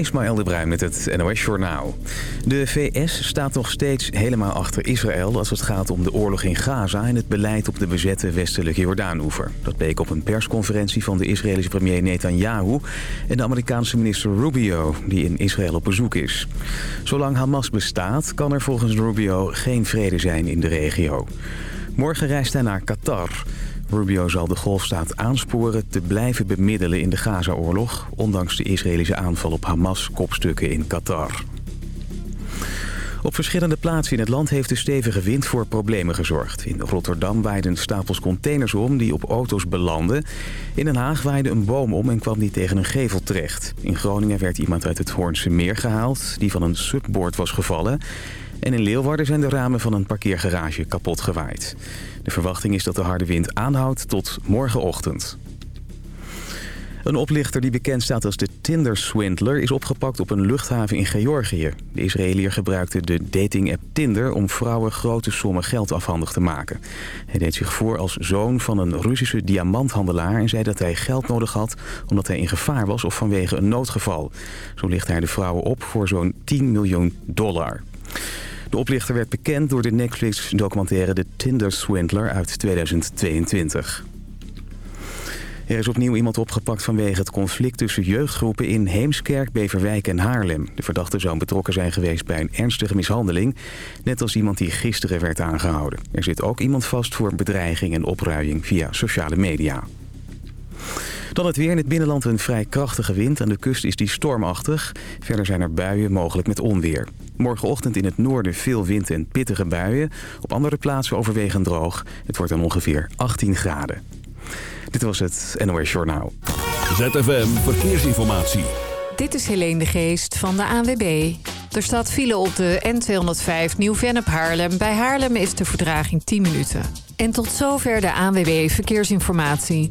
Ismaël de Bruin met het NOS Journaal. De VS staat nog steeds helemaal achter Israël als het gaat om de oorlog in Gaza... en het beleid op de bezette westelijke Jordaanoever. Dat bleek op een persconferentie van de Israëlische premier Netanyahu... en de Amerikaanse minister Rubio, die in Israël op bezoek is. Zolang Hamas bestaat, kan er volgens Rubio geen vrede zijn in de regio. Morgen reist hij naar Qatar... Rubio zal de golfstaat aansporen te blijven bemiddelen in de Gaza-oorlog... ondanks de Israëlische aanval op Hamas-kopstukken in Qatar. Op verschillende plaatsen in het land heeft de stevige wind voor problemen gezorgd. In Rotterdam waaiden stapels containers om die op auto's belanden. In Den Haag waaide een boom om en kwam die tegen een gevel terecht. In Groningen werd iemand uit het Hoornse meer gehaald... die van een subboord was gevallen. En in Leeuwarden zijn de ramen van een parkeergarage kapot gewaaid. De verwachting is dat de harde wind aanhoudt tot morgenochtend. Een oplichter die bekend staat als de Tinder-swindler... is opgepakt op een luchthaven in Georgië. De Israëliër gebruikte de dating-app Tinder... om vrouwen grote sommen geld afhandig te maken. Hij deed zich voor als zoon van een Russische diamanthandelaar... en zei dat hij geld nodig had omdat hij in gevaar was... of vanwege een noodgeval. Zo lichtte hij de vrouwen op voor zo'n 10 miljoen dollar. De oplichter werd bekend door de Netflix-documentaire De Tinder Swindler uit 2022. Er is opnieuw iemand opgepakt vanwege het conflict tussen jeugdgroepen in Heemskerk, Beverwijk en Haarlem. De verdachte zou betrokken zijn geweest bij een ernstige mishandeling, net als iemand die gisteren werd aangehouden. Er zit ook iemand vast voor bedreiging en opruiing via sociale media. Dan het weer in het binnenland een vrij krachtige wind. Aan de kust is die stormachtig. Verder zijn er buien, mogelijk met onweer. Morgenochtend in het noorden veel wind en pittige buien. Op andere plaatsen overwegend droog. Het wordt dan ongeveer 18 graden. Dit was het NOS Journaal. ZFM Verkeersinformatie. Dit is Helene de Geest van de ANWB. Er staat file op de N205 Nieuw-Vennep Haarlem. Bij Haarlem is de verdraging 10 minuten. En tot zover de ANWB Verkeersinformatie.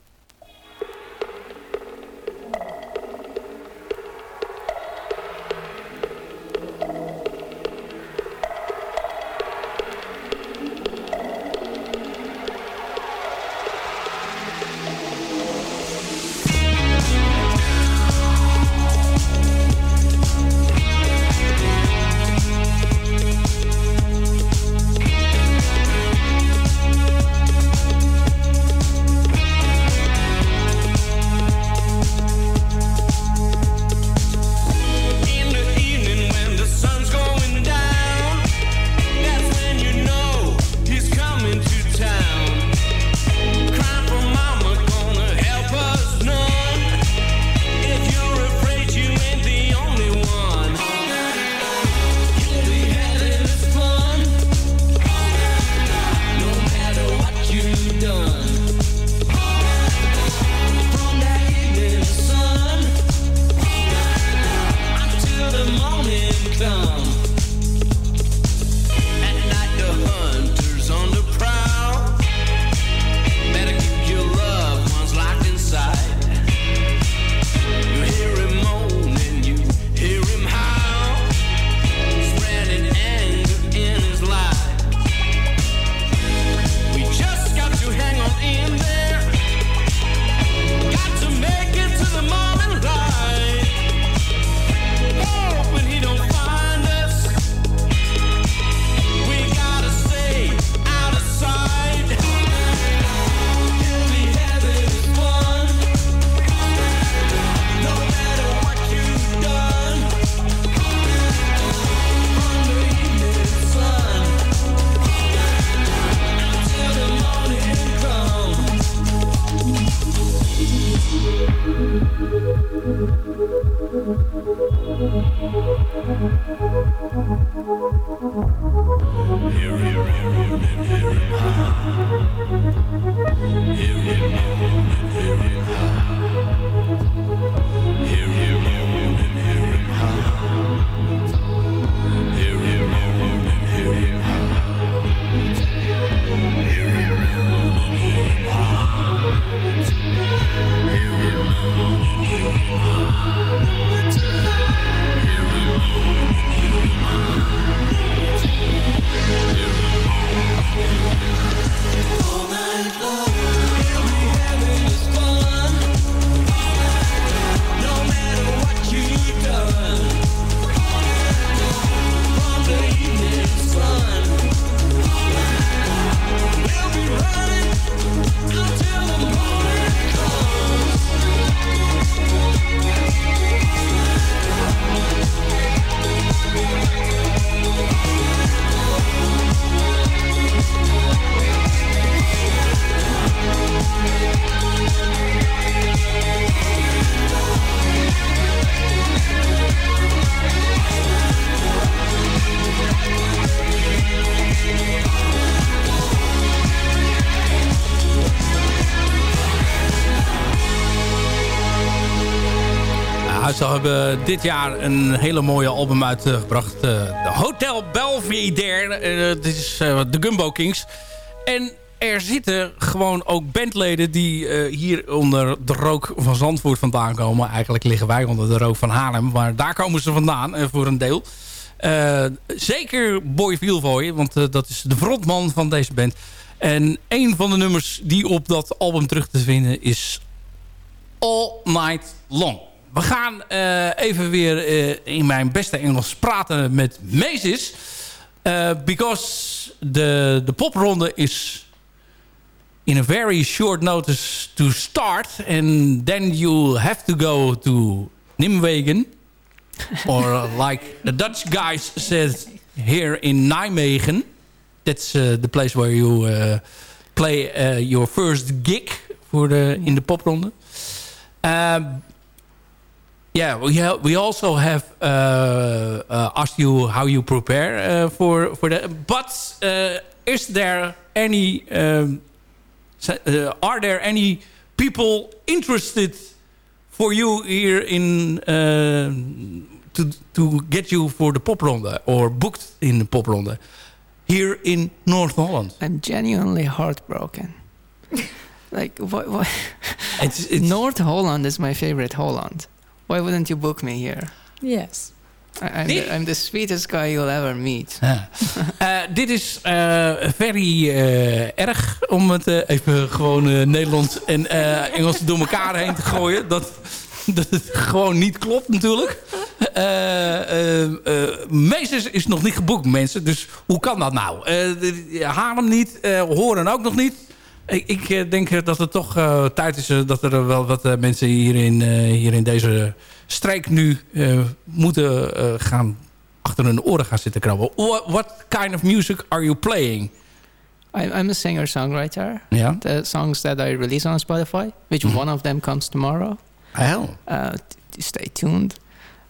Hebben dit jaar een hele mooie album uitgebracht. De Hotel Belvedere. Uh, dit is uh, de Gumbo Kings. En er zitten gewoon ook bandleden die hier onder de rook van Zandvoort vandaan komen. Eigenlijk liggen wij onder de rook van Haarlem. Maar daar komen ze vandaan voor een deel. zeker Boy Vielvoy, want dat is de frontman van deze band. En een van de nummers die op dat album terug te vinden is All Night Long. We gaan uh, even weer uh, in mijn beste Engels praten met Macy's. Uh, because the, the popronde is in a very short notice to start. And then you have to go to Nimwegen. or like the Dutch guys said here in Nijmegen. That's the place where you play your first gig the, in the popronde. Yeah, we have, we also have uh, uh, asked you how you prepare uh, for for that. But uh, is there any? Um, uh, are there any people interested for you here in uh, to to get you for the popronde or booked in the popronde here in North Holland? I'm genuinely heartbroken. like what? what? It's, it's North Holland is my favorite Holland. Why wouldn't you book me here? Yes. I'm, the, I'm the sweetest guy you'll ever meet. Ja. Uh, dit is uh, very uh, erg om het even gewoon Nederlands en Engels door elkaar heen te gooien. Dat, dat het gewoon niet klopt natuurlijk. Meesters is nog niet geboekt mensen. Dus hoe kan dat nou? Haarlem niet, horen ook nog niet. Ik, ik eh, denk dat het toch uh, tijd is uh, dat er wel wat uh, mensen hier in, hier in deze streek nu moeten gaan achter hun oren gaan zitten krabben. What, what, kind of music are you playing? I'm a singer-songwriter. Yeah. The songs that I release on Spotify, which mm -hmm. one of them comes tomorrow. Hell. stay tuned.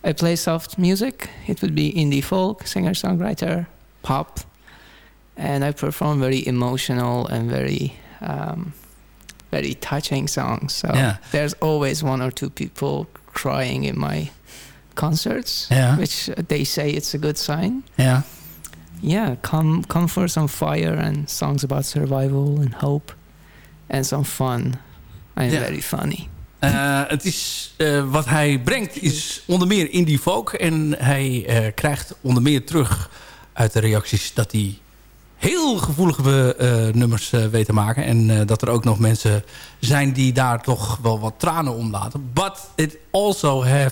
I play soft music. It would be indie folk, singer-songwriter, pop. And I perform very emotional and very um, very touching songs. So yeah. there's always one or two people crying in my concerts, yeah. which they say it's a good sign. Yeah. Yeah, come come for some fire and songs about survival and hope and some fun. And yeah. very funny. Uh, het is, uh, wat hij brengt is onder meer indie folk. En hij uh, krijgt onder meer terug uit de reacties dat hij heel gevoelige uh, nummers uh, weten maken. En uh, dat er ook nog mensen zijn die daar toch wel wat tranen om laten. But it also has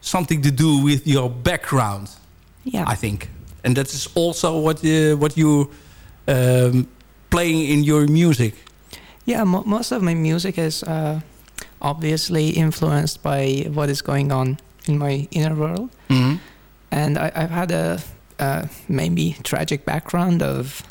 something to do with your background. Yeah. I think. And that is also what, uh, what you um, playing in your music. Yeah, mo most of my music is uh, obviously influenced by what is going on in my inner world. Mm -hmm. And I, I've had a uh, maybe tragic background of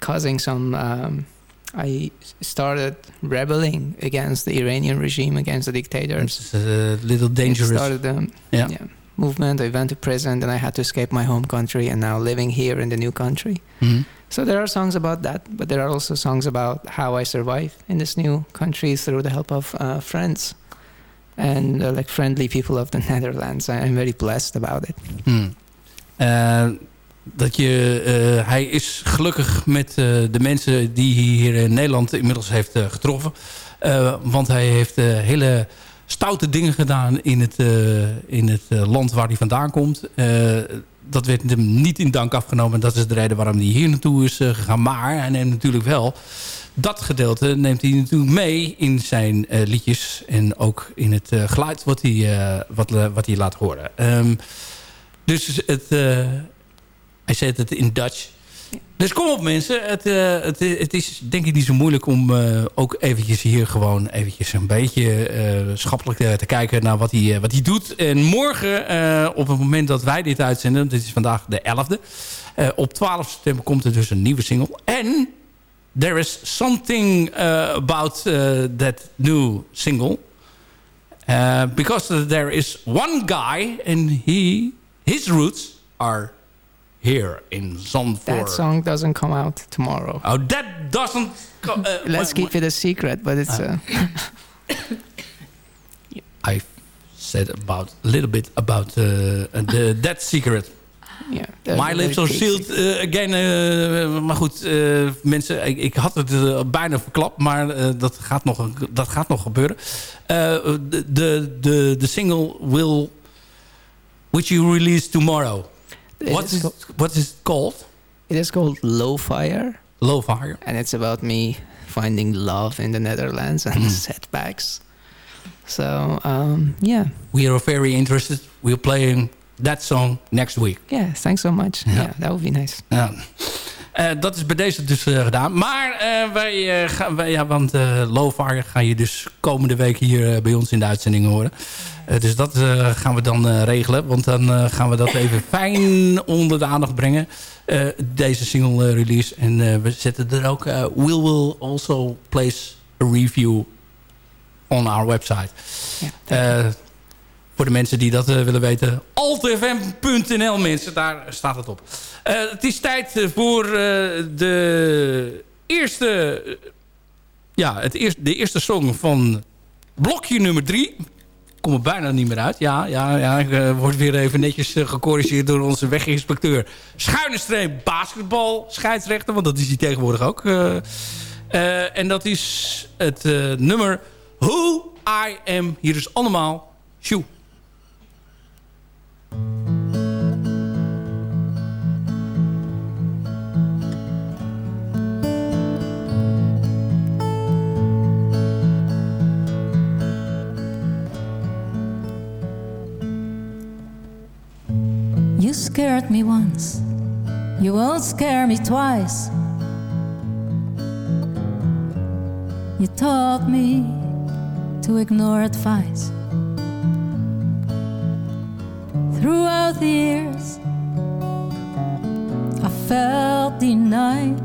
causing some. Um, I started rebelling against the Iranian regime, against the dictators. It's a little dangerous. It started the yeah. yeah. movement. I went to prison, then I had to escape my home country, and now living here in the new country. Mm -hmm. So there are songs about that, but there are also songs about how I survive in this new country through the help of uh, friends and uh, like friendly people of the Netherlands. I'm very blessed about it. Mm. Uh, dat je, uh, hij is gelukkig met uh, de mensen die hij hier in Nederland inmiddels heeft getroffen. want hij heeft hele stoute dingen gedaan in het, in het land waar hij vandaan komt. dat werd hem niet in dank afgenomen. Dat is de reden waarom hij hier naartoe is gegaan. Maar hij neemt natuurlijk wel... Dat gedeelte neemt hij natuurlijk mee in zijn liedjes. En ook in het geluid wat hij, wat, wat hij laat horen. Um, dus het, uh, hij zet het in Dutch. Dus kom op mensen. Het, uh, het, het, is denk ik niet zo moeilijk om uh, ook eventjes hier gewoon eventjes een beetje schappelijk te, te, kijken naar wat hij, wat hij doet. En morgen op het moment dat wij dit uitzenden, dit is vandaag de 11e. op 12 september komt er dus een nieuwe single. En there is something about that new single. because there is one guy and he his roots are here in Zandvoort. That song doesn't come out tomorrow. Oh, that doesn't... Uh, Let's keep it a secret, but it's... Uh, I've said about a little bit about the Dead Secret. Yeah, My lips are sealed uh, again. Uh, maar goed, uh, mensen, ik, ik, had het bijna verklapt, maar dat, gaat nog, dat gaat nog gebeuren. De, de, de single will, which you release tomorrow. What is, what is it called? It is called Low Fire. Low Fire. And it's about me finding love in the Netherlands and mm. setbacks. So, um, yeah. We are very interested. We're playing that song next week. Yeah, thanks so much. Ja, yeah, that would be nice. Ja. Uh, dat is bij deze dus uh, gedaan. Maar uh, wij, gaan, wij, ja, want Lofar ga je dus komende week hier bij ons in de uitzending horen. dus dat gaan we dan regelen. Want dan gaan we dat even fijn onder de aandacht brengen. deze single release. En we zetten er ook... we will also place a review on our website. Ja, voor de mensen die dat uh, willen weten. altfm.nl mensen, daar staat het op. Uh, het is tijd eh, voor de eerste... ja, het eerste, de eerste song van blokje nummer 3. Kom er bijna niet meer uit. Ja, ja, ja ik word weer even netjes gecorrigeerd door onze weginspecteur. Schuine streep basketbal scheidsrechter. Want dat is hij tegenwoordig ook. en dat is het nummer Who I Am. Hier is allemaal Shoe. You scared me once, you won't scare me twice. You taught me to ignore advice. Throughout the years, I felt denied,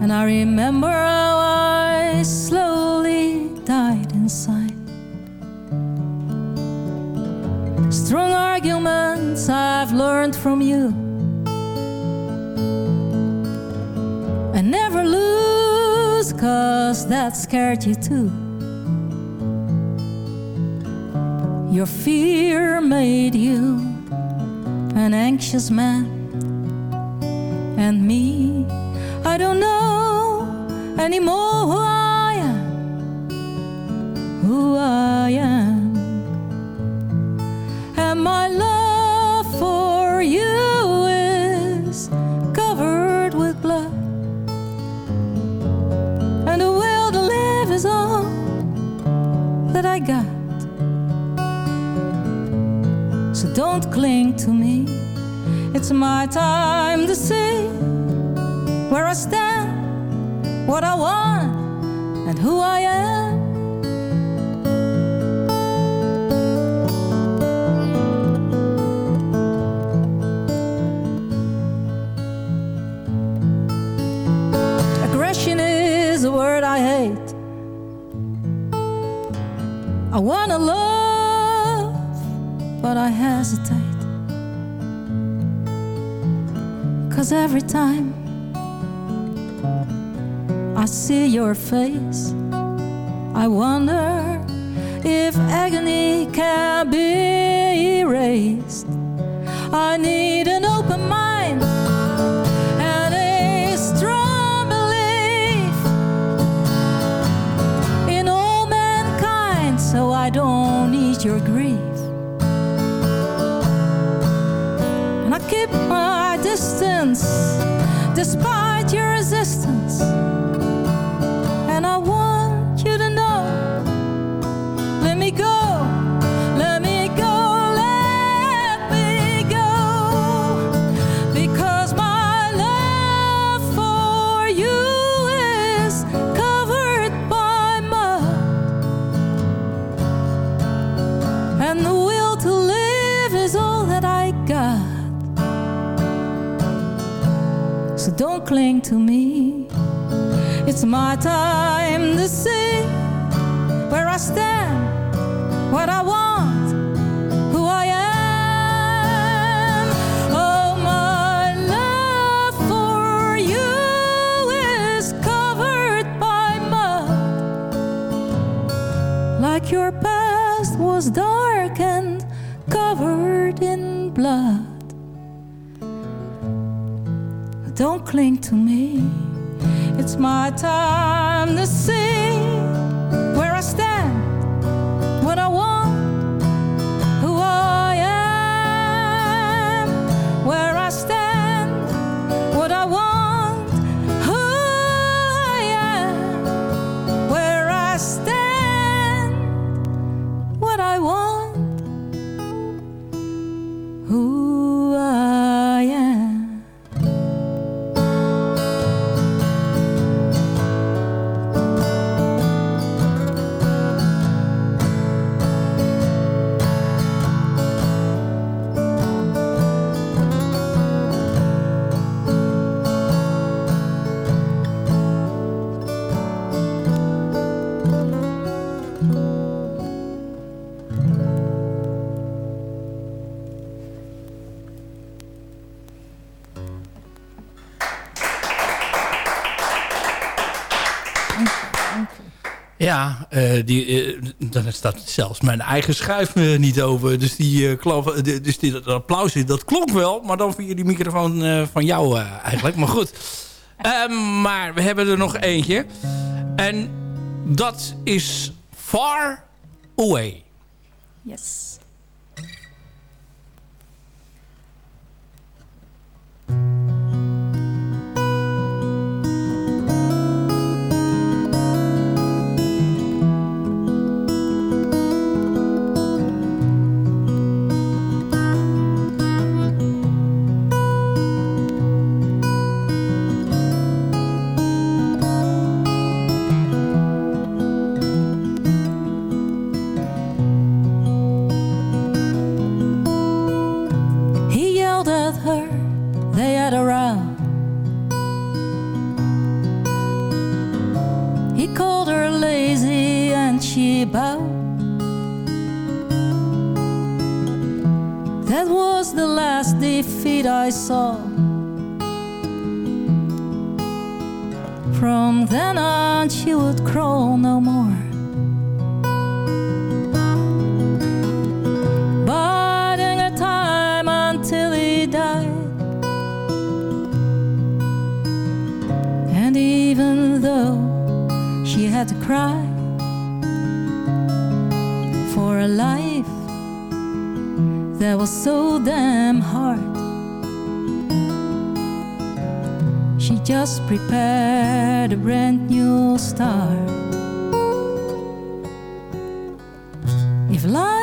and I remember how I slowly died inside. Strong arguments I've learned from you. And never lose, cause that scared you too. Your fear made you an anxious man. And me, I don't know anymore who I am. Who I am. And my love for you is covered with blood. And the will to live is all that I got. Don't cling to me. It's my time to see where I stand, what I want, and who I am. Aggression is a word I hate. I wanna love but I hesitate. Cause every time I see your face, I wonder if agony can be erased. I need an open mind and a strong belief in all mankind, so I don't need your grief. Keep my distance despite cling to me. It's my time to see where I stand, what I want, who I am. Oh, my love for you is covered by mud, like your past was dark and covered in blood. Don't cling to me. It's my time to see Ja, eh, die, eh, daar staat zelfs mijn eigen schuif eh, niet over. Dus, die, klonk- eh, dus die, dat applaus, dat klonk wel. Maar dan via die microfoon van jou eigenlijk. Maar goed. Ehm, maar we hebben er nog eentje. En dat is Far Away. Yes. Last defeat I saw. From then on, she would crawl no more. biding her time until he died. And even though she had to cry for a life that was so damn hard, she just prepared a brand new start. If life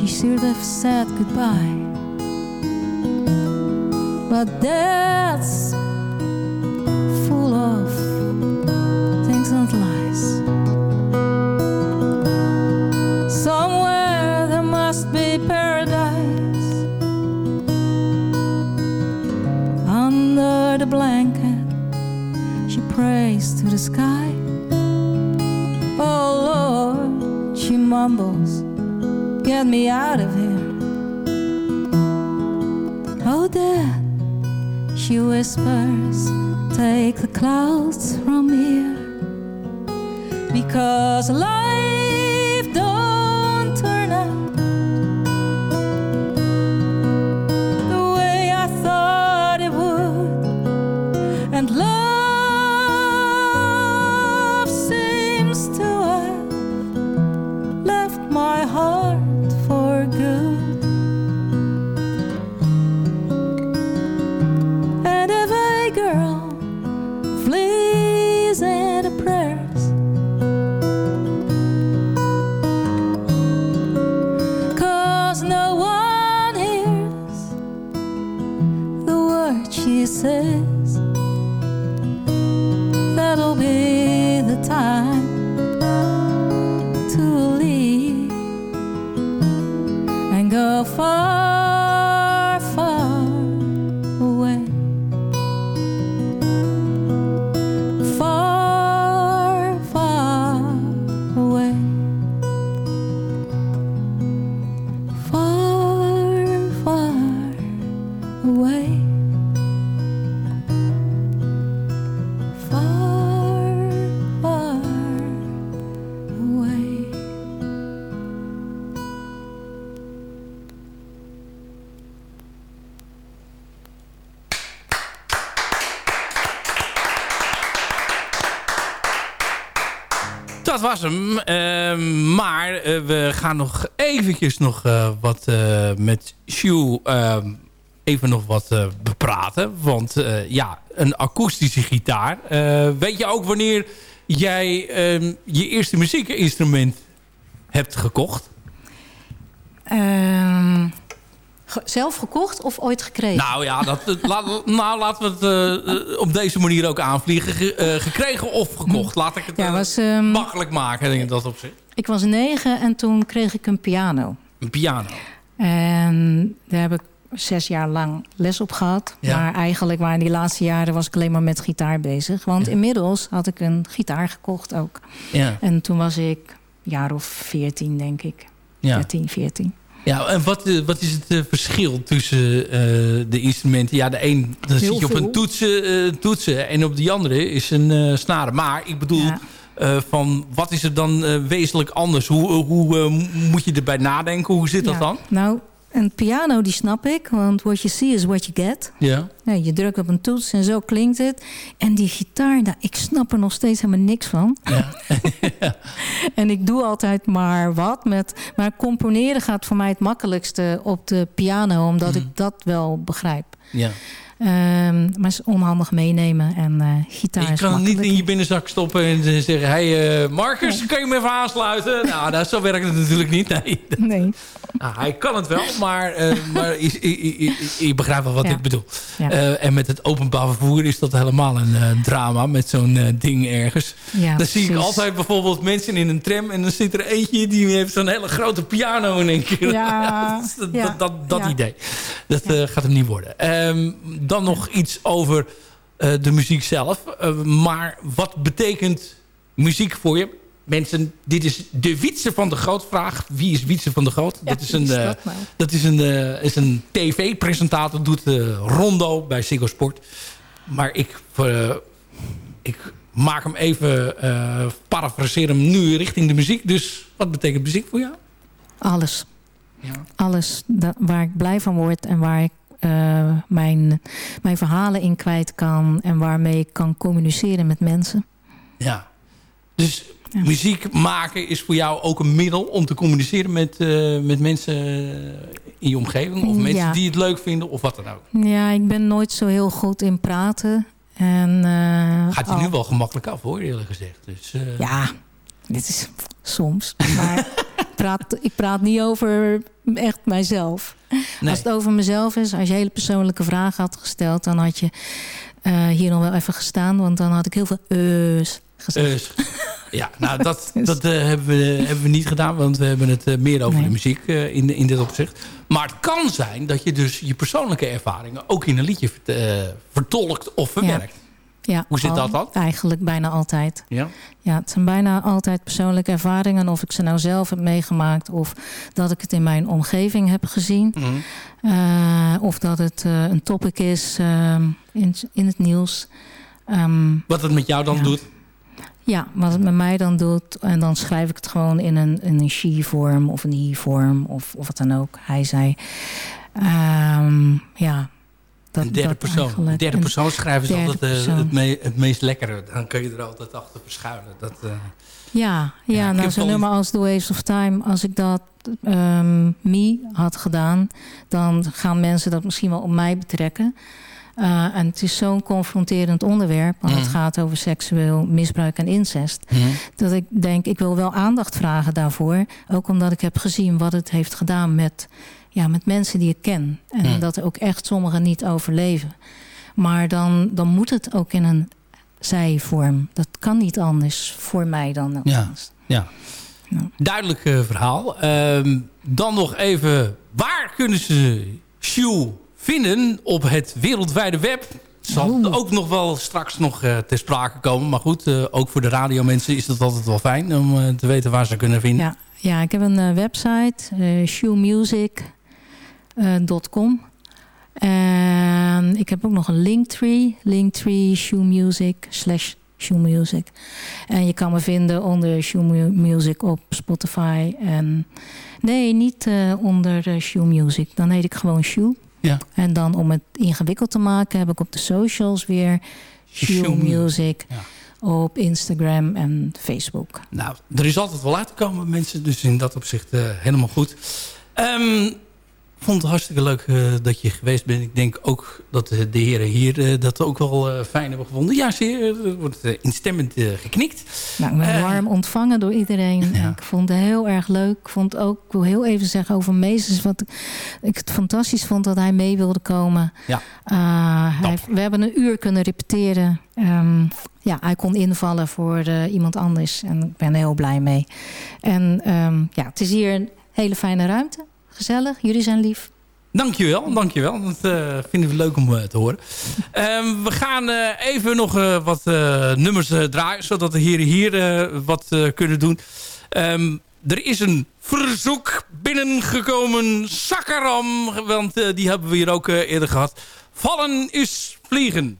he should have said goodbye. But that's full of things and lies. Somewhere there must be paradise. Under the blanket, she prays to the sky. Oh Lord, she mumbles, get me out of here. Oh Dad, she whispers, take the clouds from here. Because life Dat was hem. Ehm, maar eh, we gaan nog eventjes nog eh, wat eh, met Shu ehm, even nog wat bepraten. Want ja, een akoestische gitaar. weet je ook wanneer jij ehm, je eerste muziekinstrument hebt gekocht? Ehm zelf gekocht of ooit gekregen? Nou ja, dat, nou, laten we het uh, op deze manier ook aanvliegen. Uh, gekregen of gekocht. Laat ik het ja, was, um, makkelijk maken in dat opzicht. Ik was negen en toen kreeg ik een piano. Een piano. En daar heb ik zes jaar lang les op gehad. Ja. Maar eigenlijk waren die laatste jaren was ik alleen maar met gitaar bezig. Want inmiddels had ik een gitaar gekocht ook. Ja. En toen was ik jaar of veertien, denk ik. Ja. 13, 14. Ja, en wat, eh, wat is het uh, verschil tussen uh, de instrumenten? Ja, de een dan zit je op een toetsen, toetsen en op die andere is een snaren. Maar ik bedoel, ja. van wat is er dan wezenlijk anders? Hoe, hoe moet je erbij nadenken? Hoe zit dat dan? Nou, een piano, die snap ik. Want what you see is what you get. Ja. ja. je drukt op een toets en zo klinkt het. En die gitaar, nou, ik snap er nog steeds helemaal niks van. Ja. en ik doe altijd maar wat. Met, maar componeren gaat voor mij het makkelijkste op de piano. Omdat ik mhm. dat wel begrijp. Ja. Um, maar is onhandig meenemen en uh, gitaar Je kan het niet in je binnenzak stoppen en zeggen... hey, uh, Marcus, nee. kan je me even aansluiten? nou, dat, zo werkt het natuurlijk niet. Nee. nee. Nou, hij kan het wel, maar, uh, maar je, begrijpt wel wat ja. ik bedoel. Ja. en met het openbaar vervoer is dat helemaal een drama... met zo'n ding ergens. Ja, dan zie ik altijd bijvoorbeeld mensen in een tram... en dan zit er eentje die heeft zo'n hele grote piano in één keer. Ja, dat, dat, dat, idee. Dat gaat hem niet worden. Um, dan nog iets over uh, de muziek zelf. Uh, maar wat betekent muziek voor je? Mensen, dit is de Wietse van de Groot vraag. Wie is Wietse van de Groot? Ja, dat is een, is dat, uh, dat is een, is een tv-presentator. Doet Rondo bij Ziggo Sport. Maar ik, ik maak hem even, parafraseer hem nu richting de muziek. Dus wat betekent muziek voor jou? Alles. Ja. Alles dat, waar ik blij van word en waar ik uh, mijn, mijn verhalen in kwijt kan. En waarmee ik kan communiceren met mensen. Ja, dus muziek maken is voor jou ook een middel om te communiceren met, uh, met mensen in je omgeving? Of mensen die het leuk vinden of wat dan ook? Ja, ik ben nooit zo heel goed in praten. En, uh, Gaat hij nu wel gemakkelijk af hoor, eerlijk gezegd. Dus, Ja, dit is soms. Maar praat, ik praat niet over echt mijzelf. Als het over mezelf is, als je hele persoonlijke vragen had gesteld... dan had je uh, hier nog wel even gestaan. Want dan had ik heel veel eus gezegd. Ja, nou dat, dat uh, hebben, we, hebben we niet gedaan. Want we hebben het uh, meer over nee. de muziek in, in dit opzicht. Maar het kan zijn dat je dus je persoonlijke ervaringen... ook in een liedje vertolkt of verwerkt. Ja. Ja, Hoe zit dat dan? Eigenlijk bijna altijd. Ja? ja, het zijn bijna altijd persoonlijke ervaringen. Of ik ze nou zelf heb meegemaakt. Of dat ik het in mijn omgeving heb gezien. Uh, of dat het uh, een topic is uh, in, in het nieuws. Um, wat het met jou dan ja. doet? Ja, wat het met mij dan doet. En dan schrijf ik het gewoon in een, in een she-vorm of een he-vorm. Of, of wat dan ook. Hij zei. Um, ja, dat, een derde persoon. Een derde persoon schrijven is altijd uh, het, me het, meest lekkere. Dan kun je er altijd achter verschuilen. Dat, uh, ja, ja, ja nou zo'n nummer als The Waves of Time. Als ik dat um, me had gedaan... dan gaan mensen dat misschien wel op mij betrekken. Uh, en het is zo'n confronterend onderwerp. Want mm. het gaat over seksueel misbruik en incest. Mm. Dat ik denk, ik wil wel aandacht vragen daarvoor. Ook omdat ik heb gezien wat het heeft gedaan met ja, met mensen die ik ken. En hmm. dat er ook echt sommigen niet overleven. Maar dan, dan moet het ook in een zijvorm. Dat kan niet anders voor mij dan ja, ja. ja. Duidelijk uh, verhaal. Uh, dan nog even, waar kunnen ze Sjoe vinden op het wereldwijde web? zal ook nog wel straks nog uh, ter sprake komen. Maar goed, uh, ook voor de radiomensen is dat altijd wel fijn om uh, te weten waar ze kunnen vinden. Ja, ja ik heb een website, uh, Music com. En ik heb ook nog een Linktree. Linktree Shoe Music slash Shoe Music. En je kan me vinden onder Shoe Music op Spotify. En nee, niet uh, onder uh, Shoe Music. Dan heet ik gewoon Shoe. Ja. En dan om het ingewikkeld te maken heb ik op de socials weer Shoe Music. Ja. op Instagram en Facebook. Nou, er is altijd wel uit te komen mensen. Dus in dat opzicht helemaal goed. Um, vond het hartstikke leuk uh, dat je geweest bent. Ik denk ook dat de heren hier uh, dat ook wel uh, fijn hebben gevonden. Ja, zeer. Er wordt instemmend geknikt. Nou, ik ben warm ontvangen door iedereen. Ja. Ik vond het heel erg leuk. Ik vond ook, ik wil heel even zeggen over Meesters... wat ik het fantastisch vond dat hij mee wilde komen. Ja. Hij, we hebben een uur kunnen repeteren. Um, ja, hij kon invallen voor iemand anders. En ik ben er heel blij mee. En um, ja, het is hier een hele fijne ruimte gezellig. Jullie zijn lief. Dankjewel, dankjewel. Dat uh, vinden we leuk om uh, te horen. Um, we gaan uh, even nog wat nummers draaien, zodat de heren hier wat kunnen doen. Um, er is een verzoek binnengekomen. Sakaram, want die hebben we hier ook eerder gehad. Vallen is vliegen.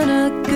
gonna go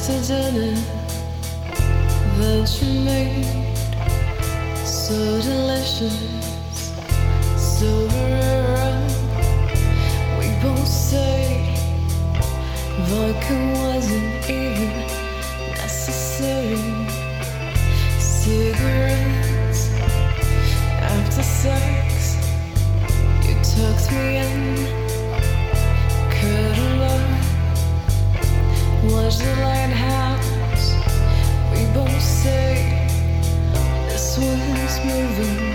after dinner that you made so delicious, so rare. We both say vodka wasn't even necessary. Cigarettes after sex, you tucked me in, curled up, the light. giving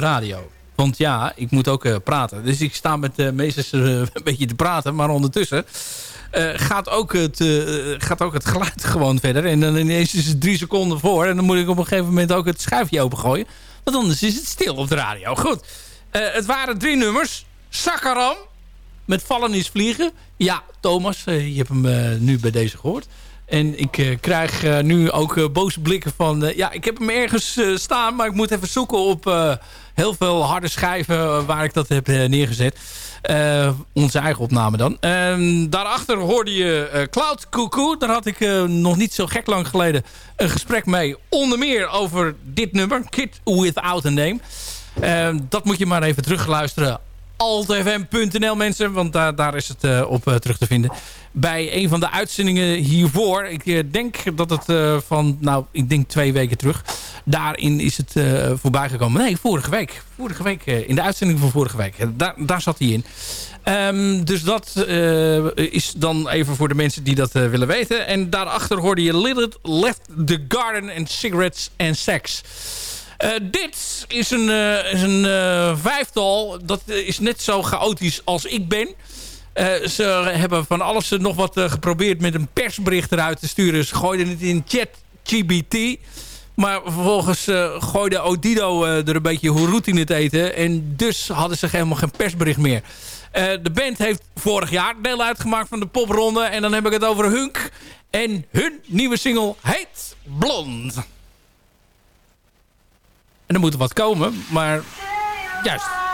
radio. Want ja, ik moet ook praten. Dus ik sta met de meesters een beetje te praten. Maar ondertussen gaat, ook het, gaat ook het geluid gewoon verder. En dan ineens is het drie seconden voor. En dan moet ik op een gegeven moment ook het schuifje opengooien. Want anders is het stil op de radio. Goed. het waren drie nummers. Sakaram. Met vallen is vliegen. Ja, Thomas, je hebt hem nu bij deze gehoord. En ik uh, krijg uh, nu ook uh, boze blikken van... ja, ik heb hem ergens staan, maar ik moet even zoeken op heel veel harde schijven... waar ik dat heb neergezet. onze eigen opname dan. Ehm, daarachter hoorde je Cloud Cuckoo. Daar had ik nog niet zo gek lang geleden een gesprek mee. Onder meer over dit nummer, Kid Without a Name. Ehm, dat moet je maar even terugluisteren altfm.nl mensen, want daar, is het op terug te vinden. Bij een van de uitzendingen hiervoor, ik uh, denk dat het van, nou, ik denk twee weken terug. Daarin is het voorbij gekomen. Nee, vorige week. Vorige week, in de uitzending van vorige week. Daar, daar zat hij in. Um, dus dat is dan even voor de mensen die dat willen weten. En daarachter hoorde je Lilith Left the Garden and Cigarettes and Sex. Uh, dit is een, uh, is een uh, vijftal. Dat is net zo chaotisch als ik ben. Ze hebben van alles nog wat geprobeerd met een persbericht eruit te sturen. Ze gooiden het in ChatGBT. Maar vervolgens gooide Odido er een beetje hoe in het eten. En dus hadden ze helemaal geen persbericht meer. de band heeft vorig jaar deel uitgemaakt van de popronde. En dan heb ik het over Hunk. En hun nieuwe single heet Blond. En er moet wat komen, maar juist.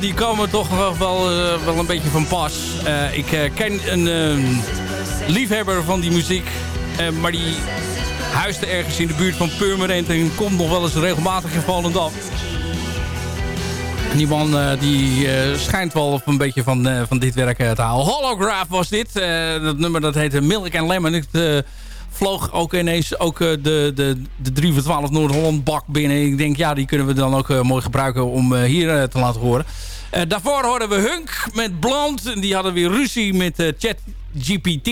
Die komen toch wel, wel, wel een beetje van pas. ik ken een liefhebber van die muziek. maar die huiste ergens in de buurt van Purmerend en komt nog wel eens regelmatig in Volendam. En die man die schijnt wel een beetje van, van dit werk te houden. Holograph was dit. dat nummer dat heette Milk and Lemon. Het vloog ook ineens ook, de, de, de 3 voor 12 Noord-Holland bak binnen. Ik denk, ja, die kunnen we dan ook mooi gebruiken om hier te laten horen. daarvoor hoorden we Hunk met Blond. Die hadden weer ruzie met ChatGPT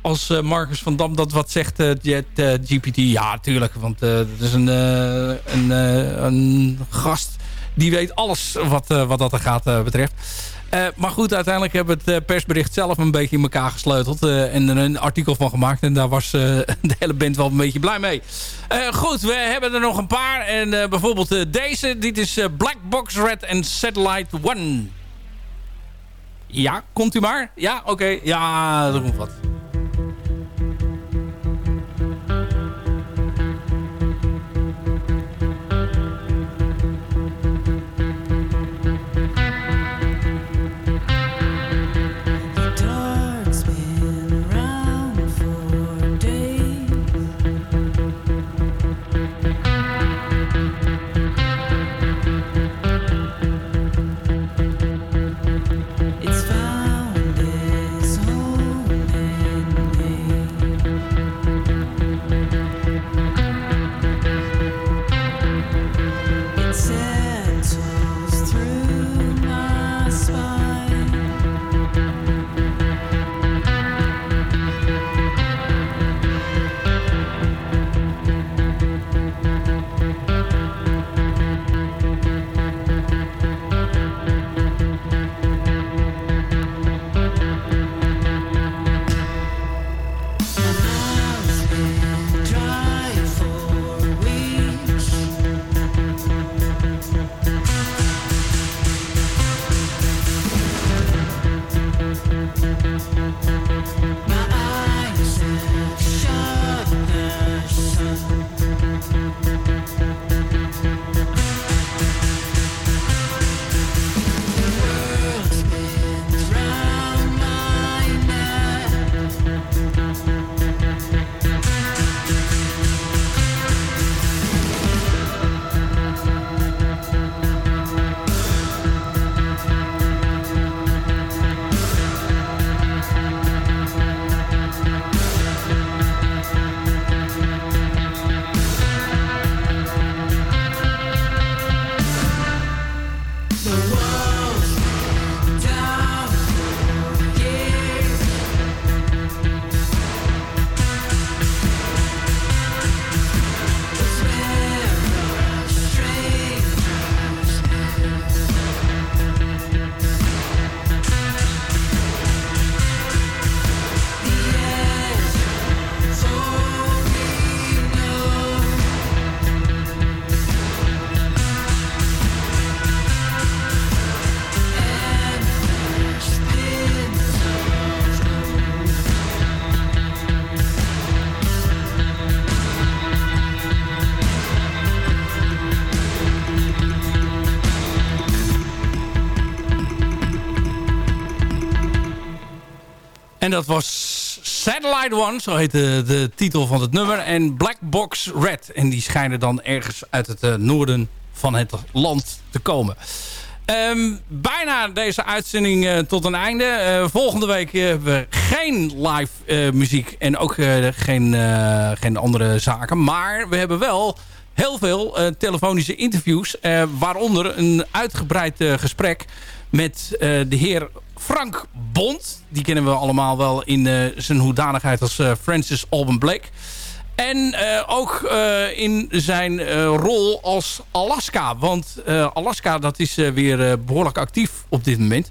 als uh, Marcus van Dam dat wat zegt, uh, uh, GPT. Ja, tuurlijk. Want het is een, een, een gast die weet alles wat, wat dat er gaat betreft. maar goed, uiteindelijk hebben we het persbericht zelf een beetje in elkaar gesleuteld. en er een artikel van gemaakt. En daar was de hele band wel een beetje blij mee. goed, we hebben er nog een paar. En bijvoorbeeld deze. Dit is Black Box Red en Satellite One. Ja, komt u maar? Ja, oké. Ja, dat komt wat. En dat was Satellite One, zo heet de, titel van het nummer. En Black Box Red. En die schijnen dan ergens uit het uh, noorden van het land te komen. Um, bijna deze uitzending uh, tot een einde. Uh, volgende week hebben we geen live muziek en ook geen, geen andere zaken. Maar we hebben wel heel veel telefonische interviews. waaronder een uitgebreid gesprek met de heer Frank Bond. Die kennen we allemaal wel in uh, zijn hoedanigheid als uh, Francis Alban Blake. En uh, ook in zijn rol als Alaska. Want Alaska dat is weer behoorlijk actief op dit moment.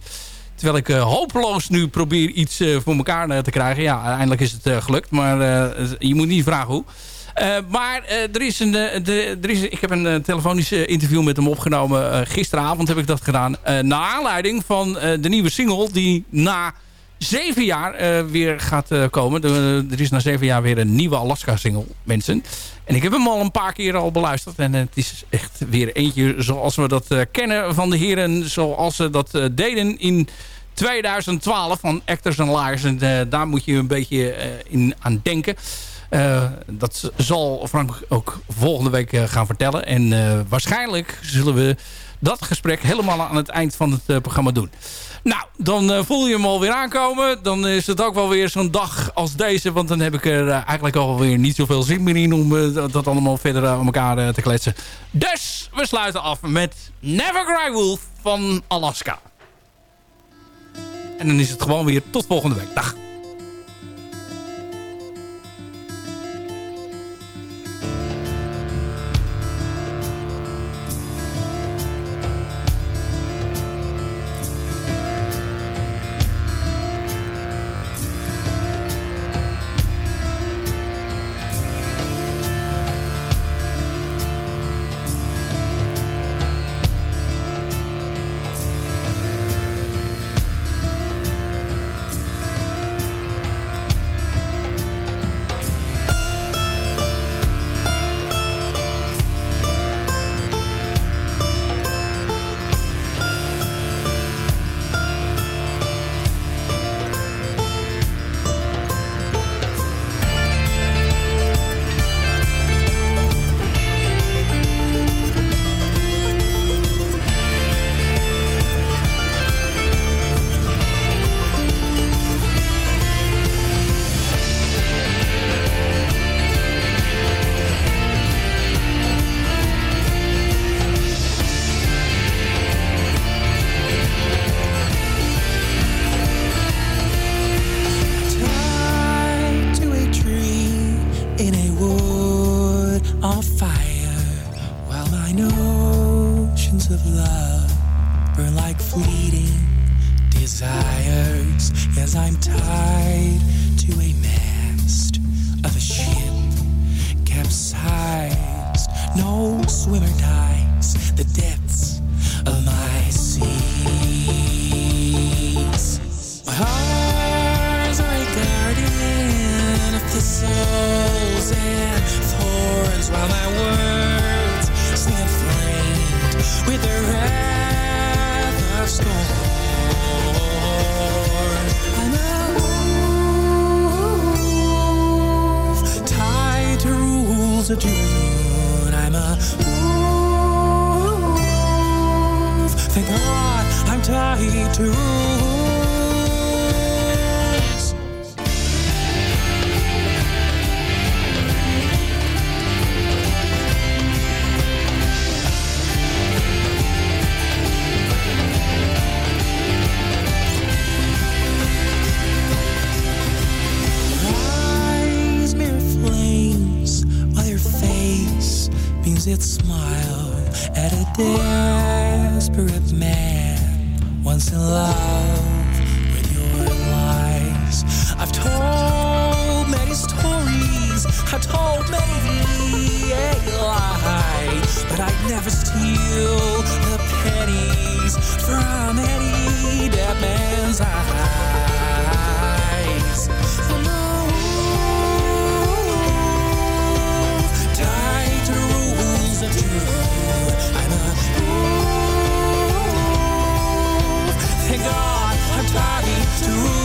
Terwijl ik hopeloos nu probeer iets voor elkaar te krijgen. Ja, uiteindelijk is het gelukt. Maar je moet niet vragen hoe. Uh, maar uh, er is een, de, er is, ik heb een telefonisch interview met hem opgenomen. gisteravond heb ik dat gedaan. naar aanleiding van de nieuwe single die na zeven jaar weer gaat komen. er is na zeven jaar weer een nieuwe Alaska-single, mensen. En ik heb hem al een paar keer al beluisterd. En het is echt weer eentje zoals we dat kennen van de heren. Zoals ze dat deden in 2012 van Actors and Liars. En daar moet je een beetje in aan denken. Dat zal Frank ook volgende week gaan vertellen. En waarschijnlijk zullen we dat gesprek helemaal aan het eind van het programma doen. Nou, dan voel je hem alweer aankomen. Dan is het ook wel weer zo'n dag als deze. Want dan heb ik er eigenlijk alweer niet zoveel zin meer in... om dat allemaal verder aan elkaar te kletsen. Dus we sluiten af met Never Cry Wolf van Alaska. En dan is het gewoon weer tot volgende week. Dag. once in love with your lies. I've told many stories, I've told many lies, but I'd never steal. to